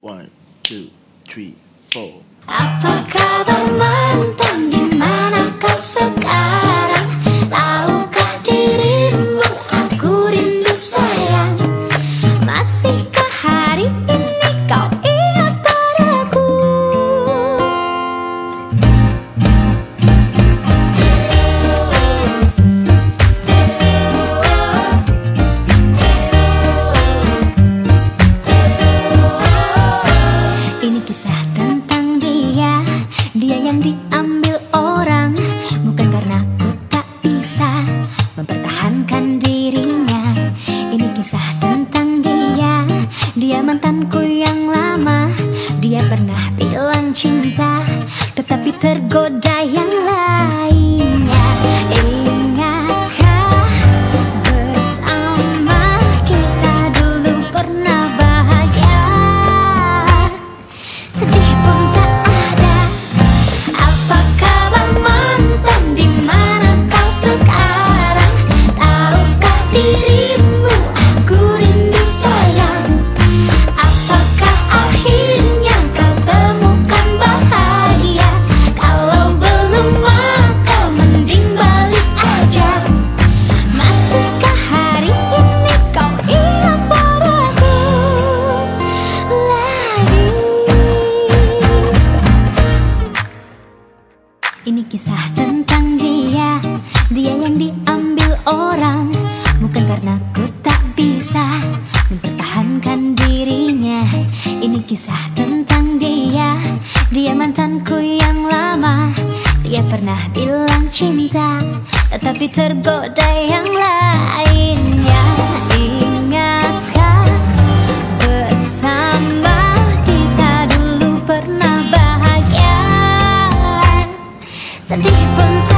One, two, three, four. Apa kabar mantan di mana kau sekarang? Tahukah dirimu aku rindu sayang? Masihkah hari ini kau diambil orang Bukan karena ku tak bisa Mempertahankan dirinya. Ini kisah tentang dia Dia mantanku yang lama. Dia pernah bilang cinta Tetapi tergoda yang lainnya kisah tentang dia. Dia yang diambil orang Bukan karena ku tak bisa Mempertahankan dirinya. Ini kisah tentang dia. Dia mantanku yang lama. Dia pernah bilang cinta Tetapi tergoda yang lain and